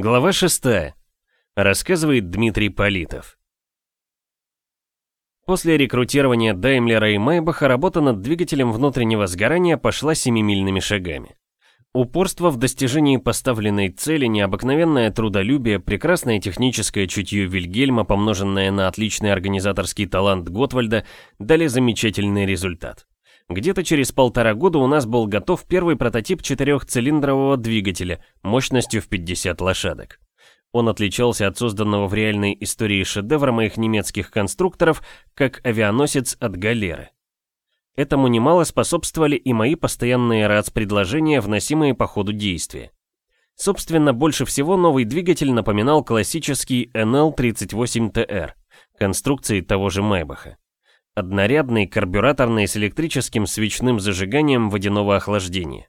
Глава 6. Рассказывает Дмитрий Политов. После рекрутирования Даймлера и Майбаха работа над двигателем внутреннего сгорания пошла семимильными шагами. Упорство в достижении поставленной цели, необыкновенное трудолюбие, прекрасное техническое чутье Вильгельма, помноженное на отличный организаторский талант Готвальда, дали замечательный результат. Где-то через полтора года у нас был готов первый прототип четырехцилиндрового двигателя мощностью в 50 лошадок. Он отличался от созданного в реальной истории шедевра моих немецких конструкторов, как авианосец от галеры. Этому немало способствовали и мои постоянные РАЦ-предложения, вносимые по ходу действия. Собственно, больше всего новый двигатель напоминал классический NL38TR, конструкции того же Майбаха. Однорядный, карбюраторный с электрическим свечным зажиганием водяного охлаждения.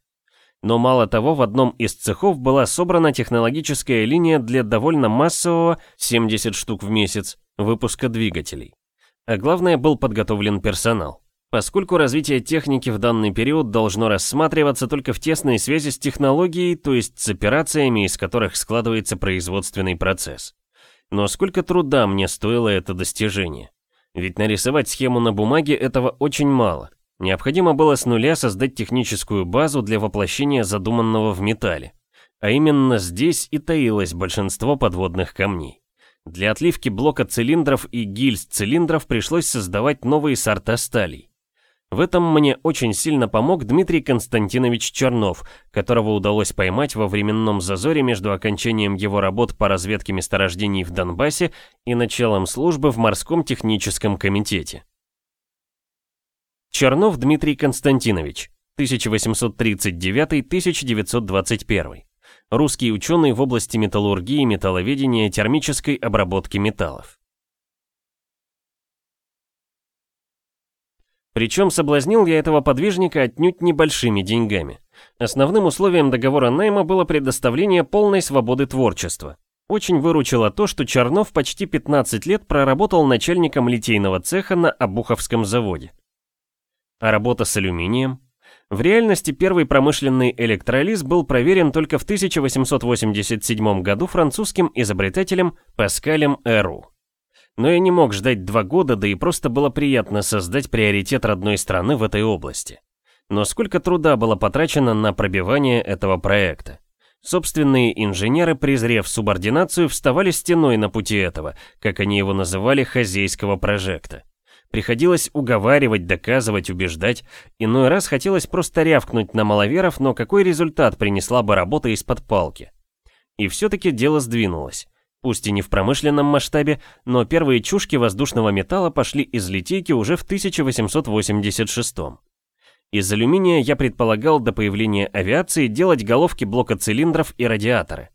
Но мало того, в одном из цехов была собрана технологическая линия для довольно массового, 70 штук в месяц, выпуска двигателей. А главное, был подготовлен персонал. Поскольку развитие техники в данный период должно рассматриваться только в тесной связи с технологией, то есть с операциями, из которых складывается производственный процесс. Но сколько труда мне стоило это достижение? Ведь нарисовать схему на бумаге этого очень мало. Необходимо было с нуля создать техническую базу для воплощения задуманного в металле. А именно здесь и таилось большинство подводных камней. Для отливки блока цилиндров и гильз цилиндров пришлось создавать новые сорта сталей. В этом мне очень сильно помог Дмитрий Константинович Чернов, которого удалось поймать во временном зазоре между окончанием его работ по разведке месторождений в Донбассе и началом службы в морском техническом комитете. Чернов Дмитрий Константинович, 1839-1921. Русский ученый в области металлургии, металловедения, термической обработки металлов. Причем соблазнил я этого подвижника отнюдь небольшими деньгами. Основным условием договора найма было предоставление полной свободы творчества. Очень выручило то, что Чернов почти 15 лет проработал начальником литейного цеха на Обуховском заводе. А работа с алюминием? В реальности первый промышленный электролиз был проверен только в 1887 году французским изобретателем Паскалем Эру. Но я не мог ждать два года, да и просто было приятно создать приоритет родной страны в этой области. Но сколько труда было потрачено на пробивание этого проекта. Собственные инженеры, презрев субординацию, вставали стеной на пути этого, как они его называли, хозяйского прожекта. Приходилось уговаривать, доказывать, убеждать. Иной раз хотелось просто рявкнуть на маловеров, но какой результат принесла бы работа из-под палки? И все-таки дело сдвинулось. Пусть и не в промышленном масштабе, но первые чушки воздушного металла пошли из литейки уже в 1886 -м. Из алюминия я предполагал до появления авиации делать головки блока цилиндров и радиаторы.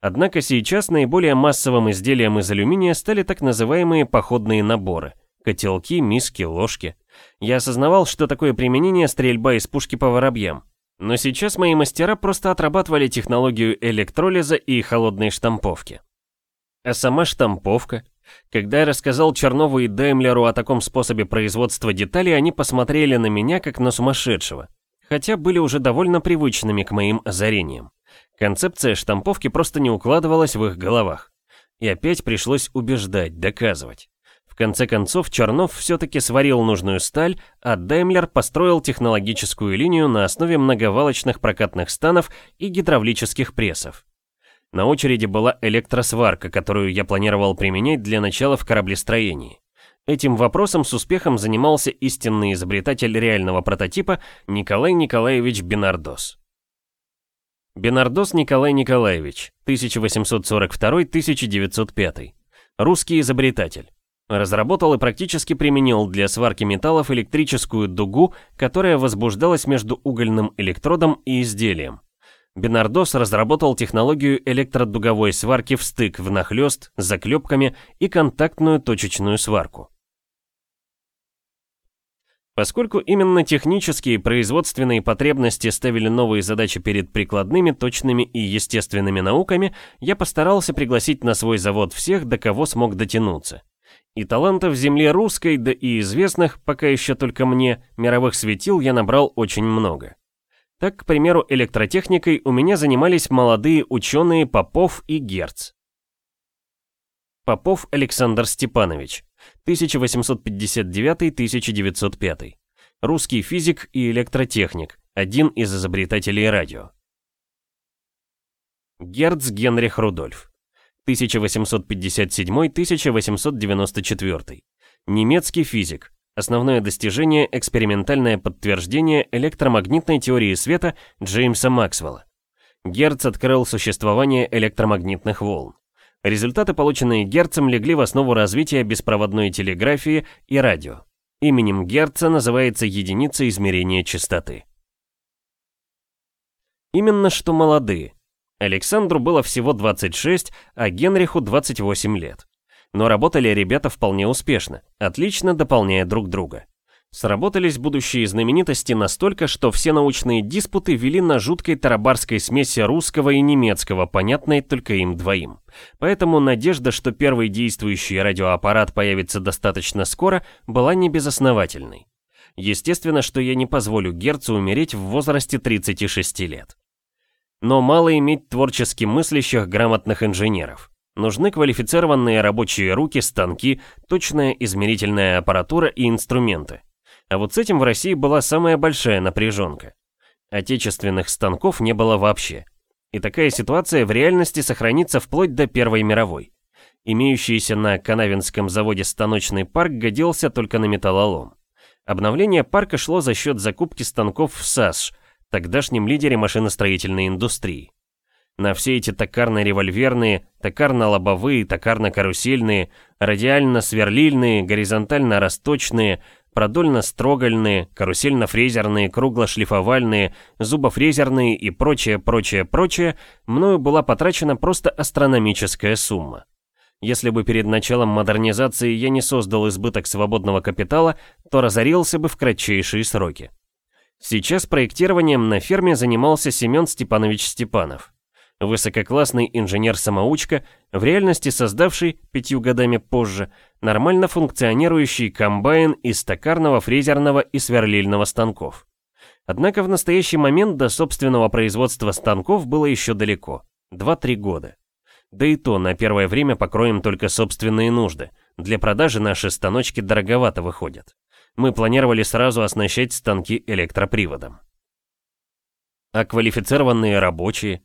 Однако сейчас наиболее массовым изделием из алюминия стали так называемые походные наборы – котелки, миски, ложки. Я осознавал, что такое применение стрельба из пушки по воробьям. Но сейчас мои мастера просто отрабатывали технологию электролиза и холодной штамповки. А сама штамповка? Когда я рассказал Чернову и Даймлеру о таком способе производства деталей, они посмотрели на меня как на сумасшедшего. Хотя были уже довольно привычными к моим озарениям. Концепция штамповки просто не укладывалась в их головах. И опять пришлось убеждать, доказывать. В конце концов, Чернов все-таки сварил нужную сталь, а Даймлер построил технологическую линию на основе многовалочных прокатных станов и гидравлических прессов. На очереди была электросварка, которую я планировал применять для начала в кораблестроении. Этим вопросом с успехом занимался истинный изобретатель реального прототипа Николай Николаевич Бенардос. Бенардос Николай Николаевич, 1842-1905. Русский изобретатель. Разработал и практически применил для сварки металлов электрическую дугу, которая возбуждалась между угольным электродом и изделием. Бенардос разработал технологию электродуговой сварки в стык, внахлёст, с заклепками и контактную точечную сварку. Поскольку именно технические и производственные потребности ставили новые задачи перед прикладными, точными и естественными науками, я постарался пригласить на свой завод всех, до кого смог дотянуться. И талантов в земле русской, да и известных, пока еще только мне, мировых светил я набрал очень много. Так, к примеру, электротехникой у меня занимались молодые ученые Попов и Герц. Попов Александр Степанович, 1859-1905. Русский физик и электротехник, один из изобретателей радио. Герц Генрих Рудольф, 1857-1894. Немецкий физик. Основное достижение – экспериментальное подтверждение электромагнитной теории света Джеймса Максвелла. Герц открыл существование электромагнитных волн. Результаты, полученные Герцем, легли в основу развития беспроводной телеграфии и радио. Именем Герца называется единица измерения частоты. Именно что молодые. Александру было всего 26, а Генриху 28 лет. Но работали ребята вполне успешно, отлично дополняя друг друга. Сработались будущие знаменитости настолько, что все научные диспуты вели на жуткой тарабарской смеси русского и немецкого, понятной только им двоим. Поэтому надежда, что первый действующий радиоаппарат появится достаточно скоро, была небезосновательной. Естественно, что я не позволю Герцу умереть в возрасте 36 лет. Но мало иметь творчески мыслящих грамотных инженеров. Нужны квалифицированные рабочие руки, станки, точная измерительная аппаратура и инструменты. А вот с этим в России была самая большая напряженка. Отечественных станков не было вообще. И такая ситуация в реальности сохранится вплоть до Первой мировой. Имеющийся на Канавинском заводе станочный парк годился только на металлолом. Обновление парка шло за счет закупки станков в САСШ, тогдашнем лидере машиностроительной индустрии. На все эти токарно-револьверные, токарно-лобовые, токарно-карусельные, радиально-сверлильные, горизонтально-расточные, продольно-строгальные, карусельно-фрезерные, кругло-шлифовальные, зубофрезерные и прочее, прочее, прочее, мною была потрачена просто астрономическая сумма. Если бы перед началом модернизации я не создал избыток свободного капитала, то разорился бы в кратчайшие сроки. Сейчас проектированием на ферме занимался Семен Степанович Степанов высококлассный инженер-самоучка, в реальности создавший, пятью годами позже, нормально функционирующий комбайн из токарного, фрезерного и сверлильного станков. Однако в настоящий момент до собственного производства станков было еще далеко, 2-3 года. Да и то на первое время покроем только собственные нужды. Для продажи наши станочки дороговато выходят. Мы планировали сразу оснащать станки электроприводом. А квалифицированные рабочие,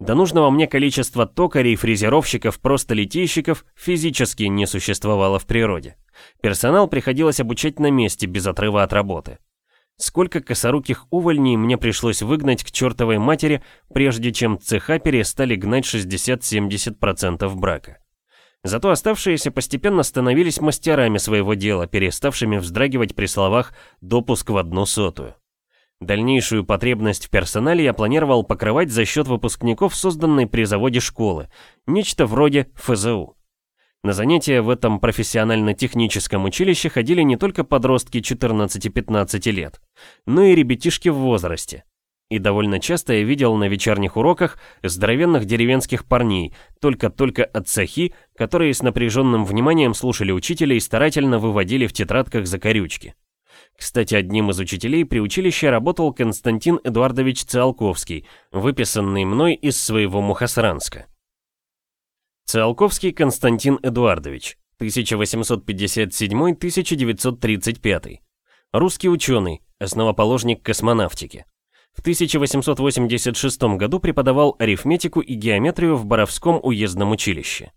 до нужного мне количества токарей, фрезеровщиков, просто литейщиков физически не существовало в природе. Персонал приходилось обучать на месте, без отрыва от работы. Сколько косоруких увольней мне пришлось выгнать к чертовой матери, прежде чем цеха перестали гнать 60-70% брака. Зато оставшиеся постепенно становились мастерами своего дела, переставшими вздрагивать при словах «допуск в одну сотую». Дальнейшую потребность в персонале я планировал покрывать за счет выпускников, созданной при заводе школы, нечто вроде ФЗУ. На занятия в этом профессионально-техническом училище ходили не только подростки 14-15 лет, но и ребятишки в возрасте. И довольно часто я видел на вечерних уроках здоровенных деревенских парней, только-только от цехи, которые с напряженным вниманием слушали учителя и старательно выводили в тетрадках закорючки. Кстати, одним из учителей при училище работал Константин Эдуардович Циолковский, выписанный мной из своего Мухасранска. Циолковский Константин Эдуардович, 1857-1935. Русский ученый, основоположник космонавтики. В 1886 году преподавал арифметику и геометрию в Боровском уездном училище.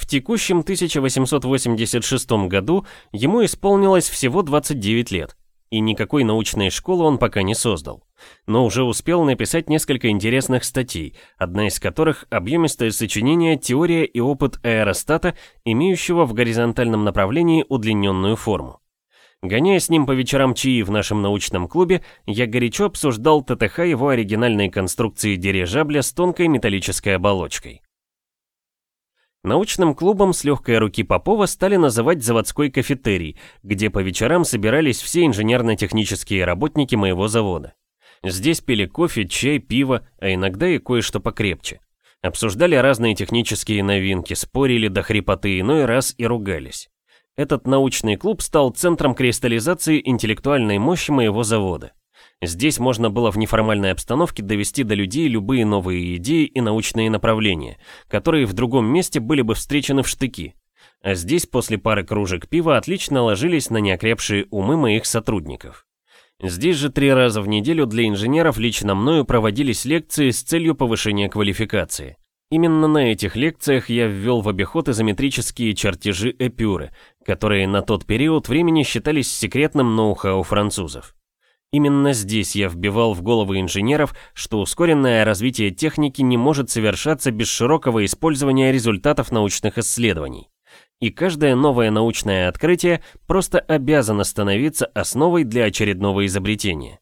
В текущем 1886 году ему исполнилось всего 29 лет, и никакой научной школы он пока не создал. Но уже успел написать несколько интересных статей, одна из которых – объемистое сочинение «Теория и опыт аэростата, имеющего в горизонтальном направлении удлиненную форму». Гоняя с ним по вечерам чаи в нашем научном клубе, я горячо обсуждал ТТХ его оригинальной конструкции дирижабля с тонкой металлической оболочкой. Научным клубом с легкой руки Попова стали называть заводской кафетерий, где по вечерам собирались все инженерно-технические работники моего завода. Здесь пили кофе, чай, пиво, а иногда и кое-что покрепче. Обсуждали разные технические новинки, спорили до хрипоты, иной раз и ругались. Этот научный клуб стал центром кристаллизации интеллектуальной мощи моего завода. Здесь можно было в неформальной обстановке довести до людей любые новые идеи и научные направления, которые в другом месте были бы встречены в штыки. А здесь после пары кружек пива отлично ложились на неокрепшие умы моих сотрудников. Здесь же три раза в неделю для инженеров лично мною проводились лекции с целью повышения квалификации. Именно на этих лекциях я ввел в обиход изометрические чертежи Эпюры, которые на тот период времени считались секретным ноу-хау французов. Именно здесь я вбивал в головы инженеров, что ускоренное развитие техники не может совершаться без широкого использования результатов научных исследований. И каждое новое научное открытие просто обязано становиться основой для очередного изобретения.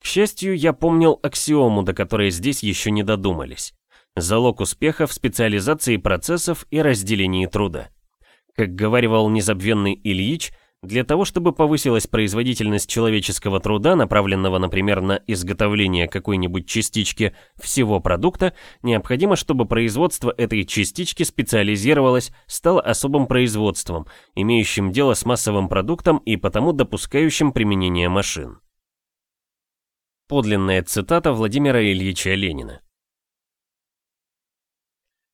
К счастью, я помнил аксиому, до которой здесь еще не додумались. Залог успеха в специализации процессов и разделении труда. Как говаривал незабвенный Ильич, для того, чтобы повысилась производительность человеческого труда, направленного, например, на изготовление какой-нибудь частички всего продукта, необходимо, чтобы производство этой частички специализировалось, стало особым производством, имеющим дело с массовым продуктом и потому допускающим применение машин. Подлинная цитата Владимира Ильича Ленина.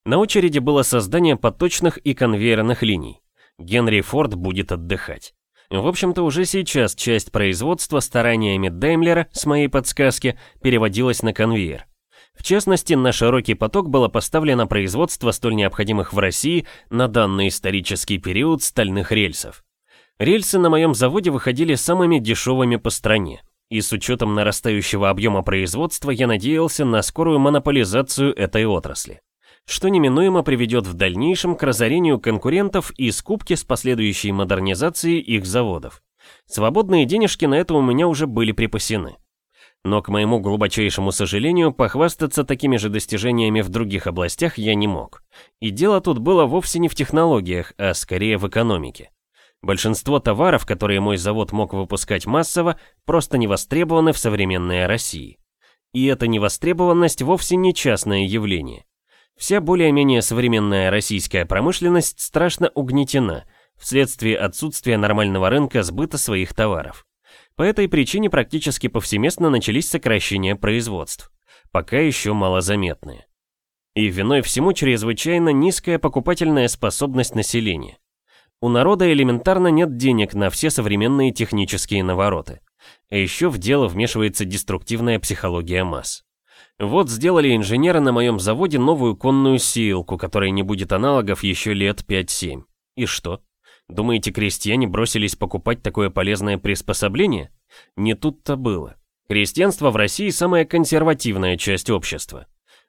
На очереди было создание поточных и конвейерных линий. Генри Форд будет отдыхать. В общем-то, уже сейчас часть производства стараниями Даймлера, с моей подсказки, переводилась на конвейер. В частности, на широкий поток было поставлено производство столь необходимых в России на данный исторический период стальных рельсов. Рельсы на моем заводе выходили самыми дешевыми по стране. И с учетом нарастающего объема производства я надеялся на скорую монополизацию этой отрасли что неминуемо приведет в дальнейшем к разорению конкурентов и скупке с последующей модернизацией их заводов. Свободные денежки на это у меня уже были припасены. Но, к моему глубочайшему сожалению, похвастаться такими же достижениями в других областях я не мог. И дело тут было вовсе не в технологиях, а скорее в экономике. Большинство товаров, которые мой завод мог выпускать массово, просто не востребованы в современной России. И эта невостребованность вовсе не частное явление. Вся более-менее современная российская промышленность страшно угнетена вследствие отсутствия нормального рынка сбыта своих товаров. По этой причине практически повсеместно начались сокращения производств, пока еще малозаметные. И виной всему чрезвычайно низкая покупательная способность населения. У народа элементарно нет денег на все современные технические навороты. А еще в дело вмешивается деструктивная психология масс. Вот сделали инженеры на моем заводе новую конную сеялку, которой не будет аналогов еще лет 5-7. И что? Думаете, крестьяне бросились покупать такое полезное приспособление? Не тут-то было. Крестьянство в России самая консервативная часть общества.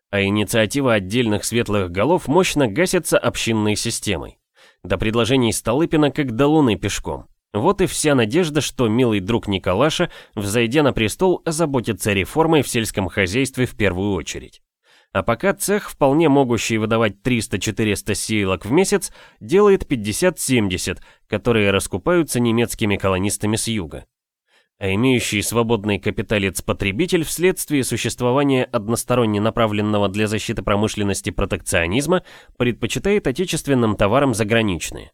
А инициатива отдельных светлых голов мощно гасится общинной системой. До предложений Столыпина как до луны пешком. Вот и вся надежда, что милый друг Николаша, взойдя на престол, озаботится реформой в сельском хозяйстве в первую очередь. А пока цех, вполне могущий выдавать 300-400 сеялок в месяц, делает 50-70, которые раскупаются немецкими колонистами с юга. А имеющий свободный капиталец-потребитель вследствие существования односторонне направленного для защиты промышленности протекционизма предпочитает отечественным товарам заграничные.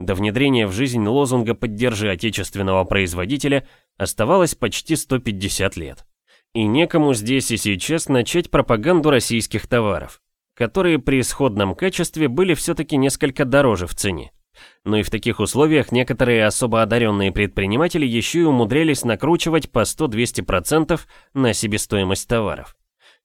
До внедрения в жизнь лозунга «Поддержи отечественного производителя» оставалось почти 150 лет. И некому здесь и сейчас начать пропаганду российских товаров, которые при исходном качестве были все-таки несколько дороже в цене. Но и в таких условиях некоторые особо одаренные предприниматели еще и умудрялись накручивать по 100-200% на себестоимость товаров.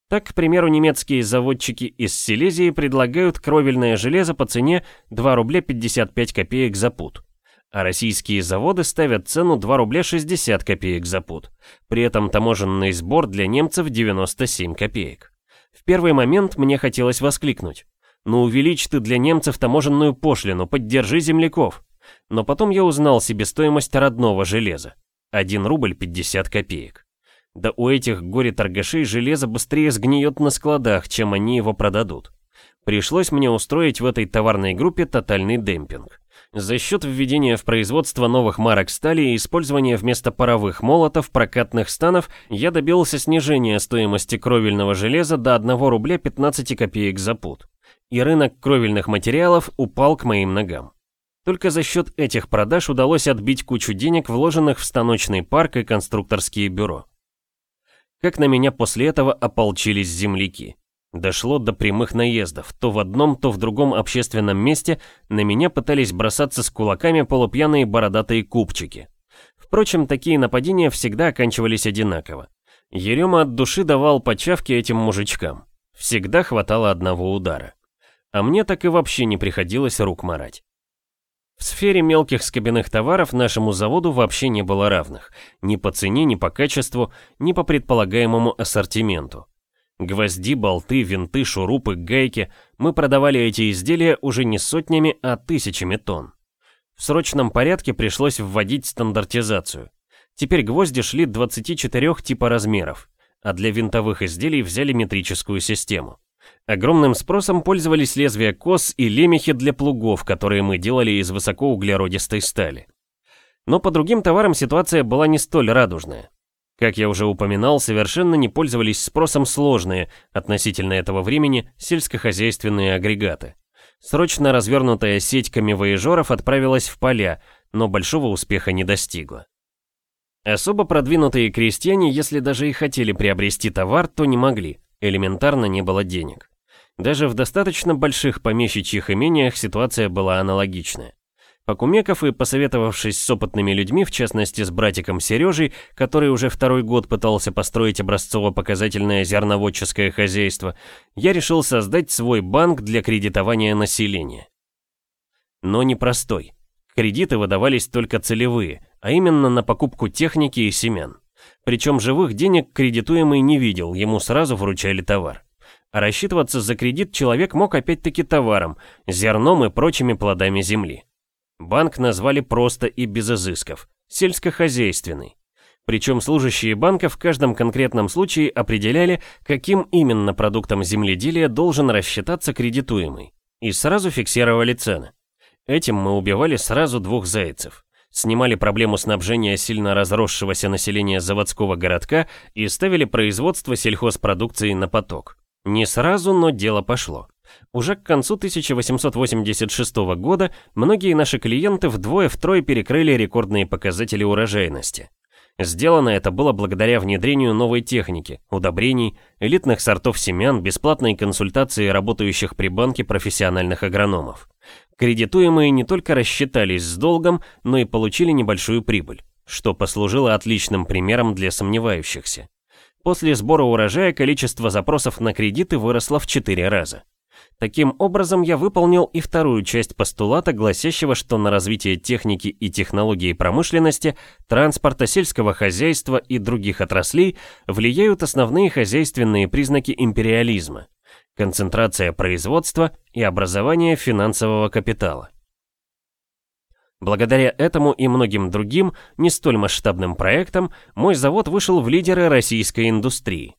Так, к примеру, немецкие заводчики из Силезии предлагают кровельное железо по цене 2 рубля 55 копеек за пуд. А российские заводы ставят цену 2 рубля 60 копеек за пуд. При этом таможенный сбор для немцев 97 копеек. В первый момент мне хотелось воскликнуть. Ну увеличь ты для немцев таможенную пошлину, поддержи земляков. Но потом я узнал себестоимость родного железа. 1 рубль 50 копеек. Да у этих горе-торгашей железо быстрее сгниет на складах, чем они его продадут. Пришлось мне устроить в этой товарной группе тотальный демпинг. За счет введения в производство новых марок стали и использования вместо паровых молотов прокатных станов я добился снижения стоимости кровельного железа до 1 рубля 15 копеек за пуд. И рынок кровельных материалов упал к моим ногам. Только за счет этих продаж удалось отбить кучу денег, вложенных в станочный парк и конструкторские бюро. Как на меня после этого ополчились земляки. Дошло до прямых наездов. То в одном, то в другом общественном месте на меня пытались бросаться с кулаками полупьяные бородатые купчики. Впрочем, такие нападения всегда оканчивались одинаково. Ерема от души давал почавки этим мужичкам. Всегда хватало одного удара. А мне так и вообще не приходилось рук марать. В сфере мелких скобяных товаров нашему заводу вообще не было равных. Ни по цене, ни по качеству, ни по предполагаемому ассортименту. Гвозди, болты, винты, шурупы, гайки. Мы продавали эти изделия уже не сотнями, а тысячами тонн. В срочном порядке пришлось вводить стандартизацию. Теперь гвозди шли 24 типа размеров, а для винтовых изделий взяли метрическую систему. Огромным спросом пользовались лезвия кос и лемехи для плугов, которые мы делали из высокоуглеродистой стали. Но по другим товарам ситуация была не столь радужная. Как я уже упоминал, совершенно не пользовались спросом сложные, относительно этого времени, сельскохозяйственные агрегаты. Срочно развернутая сеть камевоежеров отправилась в поля, но большого успеха не достигла. Особо продвинутые крестьяне, если даже и хотели приобрести товар, то не могли, элементарно не было денег. Даже в достаточно больших помещичьих имениях ситуация была аналогичная. Покумеков и посоветовавшись с опытными людьми, в частности с братиком Сережей, который уже второй год пытался построить образцово-показательное зерноводческое хозяйство, я решил создать свой банк для кредитования населения. Но не простой. Кредиты выдавались только целевые, а именно на покупку техники и семян. Причем живых денег кредитуемый не видел, ему сразу вручали товар. А рассчитываться за кредит человек мог опять-таки товаром, зерном и прочими плодами земли. Банк назвали просто и без изысков – сельскохозяйственный. Причем служащие банка в каждом конкретном случае определяли, каким именно продуктом земледелия должен рассчитаться кредитуемый. И сразу фиксировали цены. Этим мы убивали сразу двух зайцев. Снимали проблему снабжения сильно разросшегося населения заводского городка и ставили производство сельхозпродукции на поток. Не сразу, но дело пошло. Уже к концу 1886 года многие наши клиенты вдвое-втрое перекрыли рекордные показатели урожайности. Сделано это было благодаря внедрению новой техники, удобрений, элитных сортов семян, бесплатной консультации работающих при банке профессиональных агрономов. Кредитуемые не только рассчитались с долгом, но и получили небольшую прибыль, что послужило отличным примером для сомневающихся. После сбора урожая количество запросов на кредиты выросло в 4 раза. Таким образом, я выполнил и вторую часть постулата, гласящего, что на развитие техники и технологии промышленности, транспорта, сельского хозяйства и других отраслей влияют основные хозяйственные признаки империализма – концентрация производства и образование финансового капитала. Благодаря этому и многим другим, не столь масштабным проектам, мой завод вышел в лидеры российской индустрии.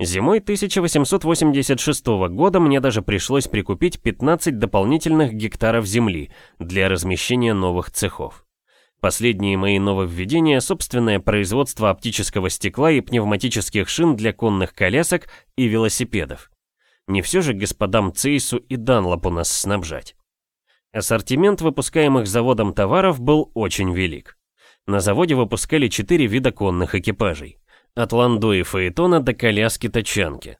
Зимой 1886 года мне даже пришлось прикупить 15 дополнительных гектаров земли для размещения новых цехов. Последние мои нововведения – собственное производство оптического стекла и пневматических шин для конных колясок и велосипедов. Не все же господам Цейсу и Данлопу нас снабжать. Ассортимент выпускаемых заводом товаров был очень велик. На заводе выпускали 4 вида конных экипажей. От ландо и фаэтона до коляски-тачанки.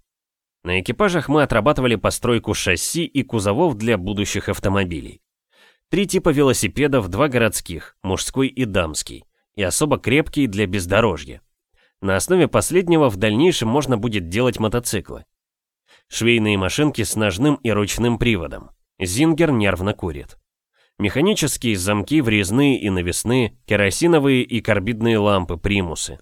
На экипажах мы отрабатывали постройку шасси и кузовов для будущих автомобилей. Три типа велосипедов, два городских, мужской и дамский, и особо крепкий для бездорожья. На основе последнего в дальнейшем можно будет делать мотоциклы. Швейные машинки с ножным и ручным приводом. Зингер нервно курит. Механические замки врезные и навесные, керосиновые и карбидные лампы, примусы.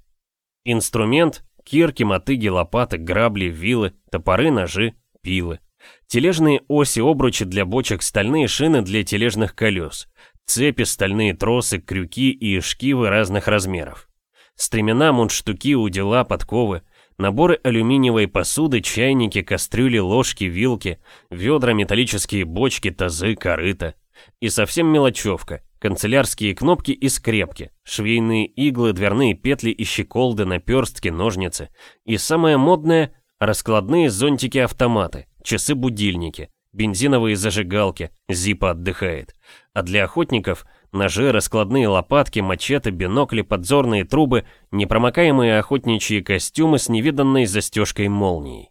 Инструмент – кирки, мотыги, лопаты, грабли, вилы, топоры, ножи, пилы. Тележные оси, обручи для бочек, стальные шины для тележных колес, цепи, стальные тросы, крюки и шкивы разных размеров. Стремена, мундштуки, удила, подковы, наборы алюминиевой посуды, чайники, кастрюли, ложки, вилки, ведра, металлические бочки, тазы, корыта. И совсем мелочевка, канцелярские кнопки и скрепки, швейные иглы, дверные петли и щеколды, наперстки, ножницы. И самое модное – раскладные зонтики-автоматы, часы-будильники, бензиновые зажигалки, Зипа отдыхает. А для охотников – Ножи, раскладные лопатки, мачете, бинокли, подзорные трубы, непромокаемые охотничьи костюмы с невиданной застежкой молнией.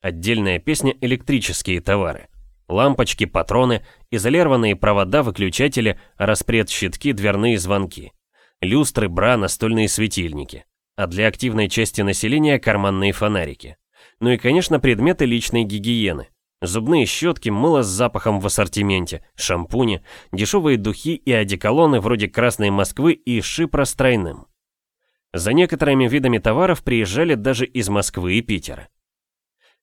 Отдельная песня «Электрические товары». Лампочки, патроны, изолированные провода, выключатели, распред-щитки, дверные звонки. Люстры, бра, настольные светильники. А для активной части населения карманные фонарики. Ну и, конечно, предметы личной гигиены. Зубные щетки, мыло с запахом в ассортименте, шампуни, дешевые духи и одеколоны вроде Красной Москвы и Шипра с тройным. За некоторыми видами товаров приезжали даже из Москвы и Питера.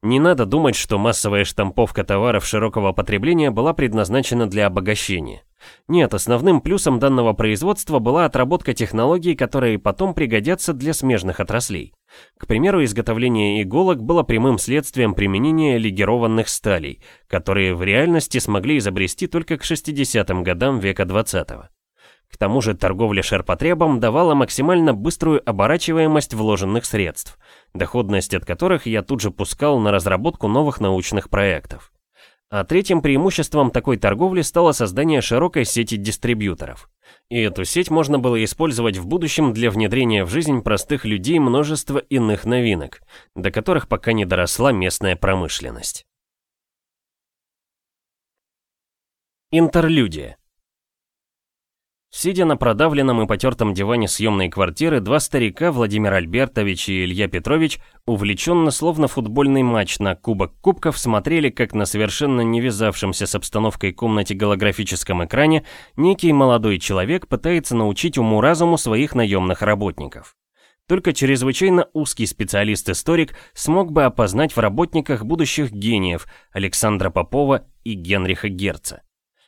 Не надо думать, что массовая штамповка товаров широкого потребления была предназначена для обогащения. Нет, основным плюсом данного производства была отработка технологий, которые потом пригодятся для смежных отраслей. К примеру, изготовление иголок было прямым следствием применения легированных сталей, которые в реальности смогли изобрести только к 60-м годам века 20 -го. К тому же торговля ширпотребом давала максимально быструю оборачиваемость вложенных средств, доходность от которых я тут же пускал на разработку новых научных проектов. А третьим преимуществом такой торговли стало создание широкой сети дистрибьюторов. И эту сеть можно было использовать в будущем для внедрения в жизнь простых людей множества иных новинок, до которых пока не доросла местная промышленность. Интерлюдия Сидя на продавленном и потертом диване съемной квартиры, два старика, Владимир Альбертович и Илья Петрович, увлеченно, словно футбольный матч на Кубок Кубков, смотрели, как на совершенно не вязавшемся с обстановкой комнате голографическом экране некий молодой человек пытается научить уму-разуму своих наемных работников. Только чрезвычайно узкий специалист-историк смог бы опознать в работниках будущих гениев Александра Попова и Генриха Герца.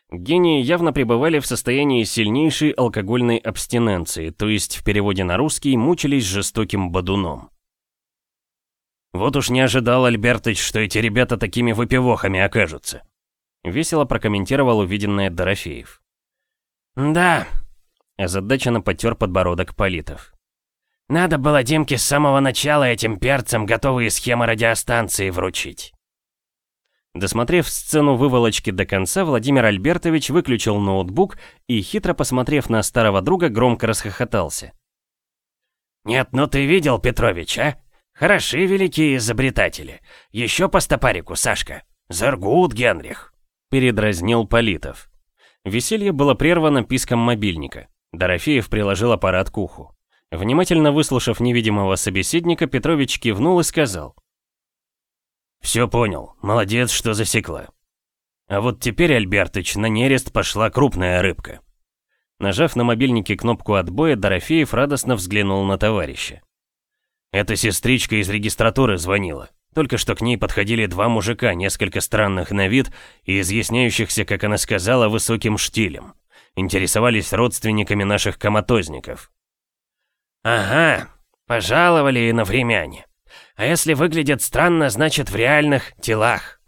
Гении явно пребывали в состоянии сильнейшей алкогольной абстиненции, то есть в переводе на русский мучились жестоким бодуном. «Вот уж не ожидал, Альбертыч, что эти ребята такими выпивохами окажутся», весело прокомментировал увиденное Дорофеев. «Да», озадаченно потер подбородок Политов. «Надо было Димке с самого начала этим перцам готовые схемы радиостанции вручить». Досмотрев сцену выволочки до конца, Владимир Альбертович выключил ноутбук и, хитро посмотрев на старого друга, громко расхохотался. «Нет, ну ты видел, Петрович, а? Хороши великие изобретатели. Еще по стопарику, Сашка. Заргут, Генрих!» Передразнил Политов. Веселье было прервано писком мобильника. Дорофеев приложил аппарат к уху. Внимательно выслушав невидимого собеседника, Петрович кивнул и сказал. «Все понял. Молодец, что засекла. А вот теперь, Альбертыч, на нерест пошла крупная рыбка». Нажав на мобильнике кнопку отбоя, Дорофеев радостно взглянул на товарища. «Эта сестричка из регистратуры звонила. Только что к ней подходили два мужика, несколько странных на вид и изъясняющихся, как она сказала, высоким штилем. Интересовались родственниками наших коматозников». «Ага, пожаловали и на времяне. А если выглядит странно, значит в реальных телах.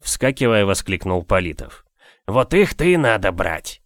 Вскакивая, воскликнул Политов. Вот их-то и надо брать.